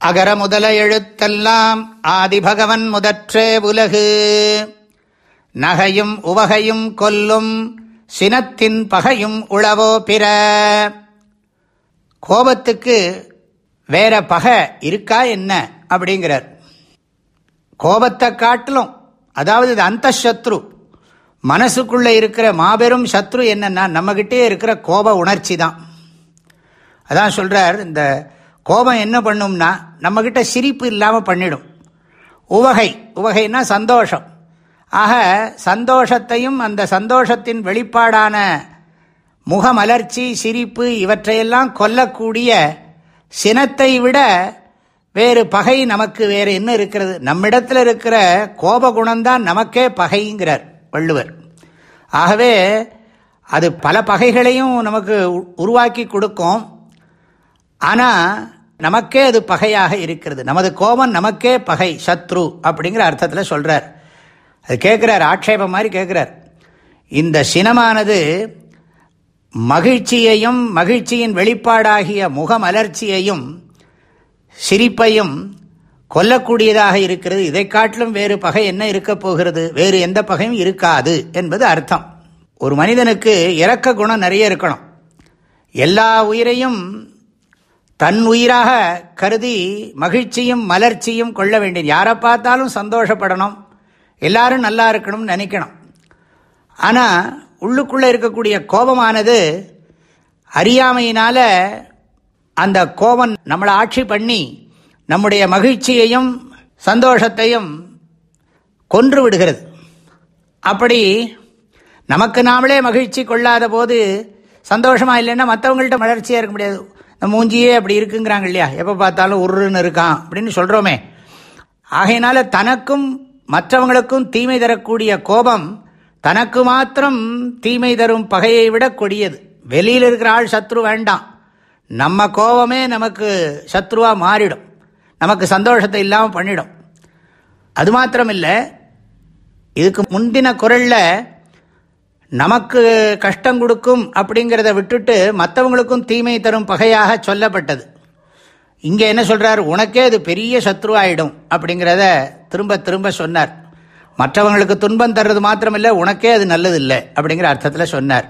அகர முதல எழுத்தெல்லாம் ஆதிபகவன் முதற்றே உலகு. நகையும் உவகையும் கொல்லும் சினத்தின் பகையும் உளவோ பிற. கோபத்துக்கு வேற பகை இருக்கா என்ன? அப்படிங்கிறார். கோபத்தை காட்டிலும் அதாவது இது அந்த சத்ரு மனசுக்குள்ளே இருக்கிற மாபெரும் சத்ரு என்னென்னா நம்மகிட்டே இருக்கிற கோப உணர்ச்சி தான் அதான் சொல்கிறார் இந்த கோபம் என்ன பண்ணும்னா நம்மக்கிட்ட சிரிப்பு இல்லாமல் பண்ணிடும். உவகை. உவகைன்னா சந்தோஷம். ஆக சந்தோஷத்தையும் அந்த சந்தோஷத்தின் வெளிப்பாடான முகமலர்ச்சி சிரிப்பு இவற்றையெல்லாம் கொல்லக்கூடிய சினத்தை விட வேறு பகை நமக்கு வேறு என்ன இருக்கிறது? நம்மிடத்தில் இருக்கிற கோப குணம்தான் நமக்கே பகைங்கிறார் வள்ளுவர். ஆகவே அது பல பகைகளையும் நமக்கு உருவாக்கி கொடுக்கும். ஆனால் நமக்கே அது பகையாக இருக்கிறது. நமது கோபம் நமக்கே பகை சத்ரு அப்படிங்கிற அர்த்தத்தில் சொல்கிறார் அது கேட்குறார் ஆட்சேபம் மாதிரி கேட்குறார் இந்த சினமானது மகிழ்ச்சியையும் மகிழ்ச்சியின் வெளிப்பாடாகிய முகமலர்ச்சியையும் சிரிப்பையும் கொல்லக்கூடியதாக இருக்கிறது. இதை காட்டிலும் வேறு பகை என்ன இருக்கப் போகிறது? வேறு எந்த பகையும் இருக்காது என்பது அர்த்தம். ஒரு மனிதனுக்கு இறக்க குணம் நிறைய இருக்கணும். எல்லா உயிரையும் தன் உயிராக கருதி மகிழ்ச்சியும் மலர்ச்சியும் கொள்ள வேண்டியது. யாரை பார்த்தாலும் சந்தோஷப்படணும். எல்லாரும் நல்லா இருக்கணும்னு நினைக்கணும். ஆனால் உள்ளுக்குள்ளே இருக்கக்கூடிய கோபமானது அறியாமையினால் அந்த கோபம் நம்மளை ஆட்சி பண்ணி நம்முடைய மகிழ்ச்சியையும் சந்தோஷத்தையும் கொன்று விடுகிறது. அப்படி நமக்கு நாமளே மகிழ்ச்சி கொள்ளாத போது சந்தோஷமாக இல்லைன்னா மற்றவங்கள்ட்ட மலர்ச்சியாக இருக்க முடியாது. மூஞ்சியே அப்படி இருக்குங்கிறாங்க இல்லையா? எப்போ பார்த்தாலும் உருன்னு இருக்கான் அப்படின்னு சொல்கிறோமே ஆகையினால தனக்கும் மற்றவங்களுக்கும் தீமை தரக்கூடிய கோபம் தனக்கு மாத்திரம் தீமை தரும் பகையை விட கொடியது. வெளியில் இருக்கிற ஆள் சத்ரு வேண்டாம். நம்ம கோபமே நமக்கு சத்ருவாக மாறிடும். நமக்கு சந்தோஷத்தை இல்லாமல் பண்ணிடும். அது மாத்திரம் இல்லை இதுக்கு முந்தின குரலில் நமக்கு கஷ்டம் கொடுக்கும் அப்படிங்கிறத விட்டுட்டு மற்றவங்களுக்கும் தீமை தரும் பகையாக சொல்லப்பட்டது. இங்கே என்ன சொல்கிறார் உனக்கே அது பெரிய சத்ருவாயிடும் அப்படிங்கிறத திரும்ப திரும்ப சொன்னார். மற்றவங்களுக்கு துன்பம் தர்றது மாத்திரமில்லை உனக்கே அது நல்லதில்லை அப்படிங்கிற அர்த்தத்தில் சொன்னார்.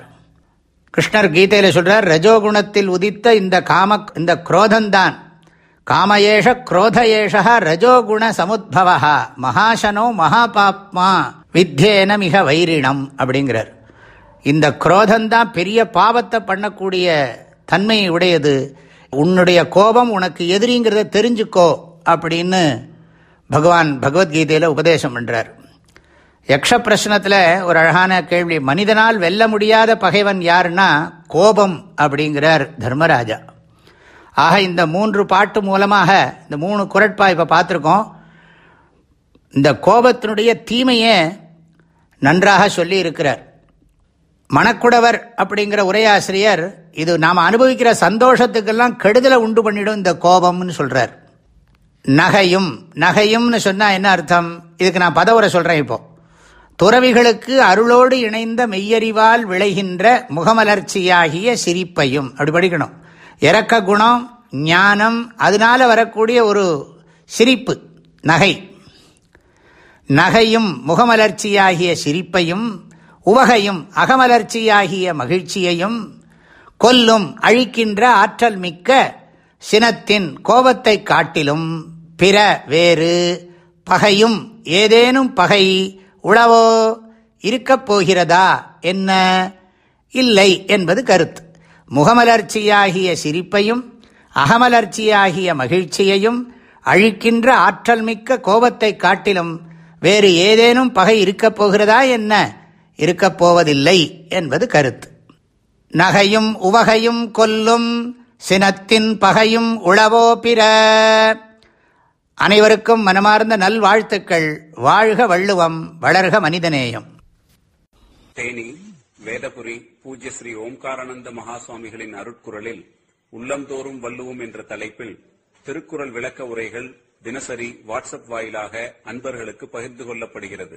கிருஷ்ணர் கீதையில் சொல்கிறார் ரஜோகுணத்தில் உதித்த இந்த காம இந்த குரோதந்தான். காமயேஷ குரோதயேஷா ரஜோகுண சமுத்பவா மகாசனோ மகாபாப்மா. வித்யேன மிக வைரிணம் அப்படிங்கிறார். இந்த குரோதந்தான் பெரிய பாவத்தை பண்ணக்கூடிய தன்மை உடையது. உன்னுடைய கோபம் உனக்கு எதிரிங்கிறத தெரிஞ்சுக்கோ அப்படின்னு பகவான் பகவத்கீதையில் உபதேசம் பண்ணுறார் யக்ஷ பிரश्னத்தில் ஒரு அழகான கேள்வி மனிதனால் வெல்ல முடியாத பகைவன் யாருன்னா கோபம் அப்படிங்கிறார் தர்மராஜா. ஆக இந்த மூன்று பாட்டு மூலமாக இந்த மூணு குரட்பா இப்போ பார்த்துருக்கோம். இந்த கோபத்தினுடைய தீமையை நன்றாக சொல்லி இருக்கிறார் மணக்குடவர் அப்படிங்கிற உரையாசிரியர் இது நாம் அனுபவிக்கிற சந்தோஷத்துக்கெல்லாம் கெடுதலை உண்டு பண்ணிடும் இந்த கோபம்னு சொல்றார். நகையும் நகையும்னு சொன்னால் என்ன அர்த்தம்? இதுக்கு நான் பதவுரை சொல்கிறேன் இப்போ. துறவிகளுக்கு அருளோடு இணைந்த மெய்யறிவால் விளைகின்ற முகமலர்ச்சியாகிய சிரிப்பையும் அப்படி படிக்கணும். இறக்க குணம் ஞானம் அதனால வரக்கூடிய ஒரு சிரிப்பு நகை. நகையும் முகமலர்ச்சியாகிய சிரிப்பையும் உவகையும் அகமலர்ச்சியாகிய மகிழ்ச்சியையும் கொல்லும் அழிக்கின்ற ஆற்றல் மிக்க சினத்தின் கோபத்தை காட்டிலும் பிற வேறு பகையும் ஏதேனும் பகை உளவோ இருக்கப் போகிறதா என்ன? இல்லை என்பது கருத்து. முகமலர்ச்சியாகிய சிரிப்பையும் அகமலர்ச்சியாகிய மகிழ்ச்சியையும் அழிக்கின்ற ஆற்றல் மிக்க கோபத்தை காட்டிலும் வேறு ஏதேனும் பகை இருக்கப் போகிறதா என்ன? இருக்கப் போவதில்லை என்பது கருத்து. நகையும் உவகையும் கொல்லும் சினத்தின் பகையும் உளவோ பிற. அனைவருக்கும் மனமார்ந்த நல்வாழ்த்துக்கள். வாழ்க வள்ளுவம் வளர்க மனிதநேயம். தேனி வேதபுரி பூஜ்ய ஸ்ரீ ஓம்காரானந்த மகாசுவாமிகளின் அருட்குரலில் உள்ளந்தோறும் வள்ளுவோம் என்ற தலைப்பில் திருக்குறள் விளக்க உரைகள் தினசரி வாட்ஸ்அப் வாயிலாக அன்பர்களுக்கு பகிர்ந்து கொள்ளப்படுகிறது.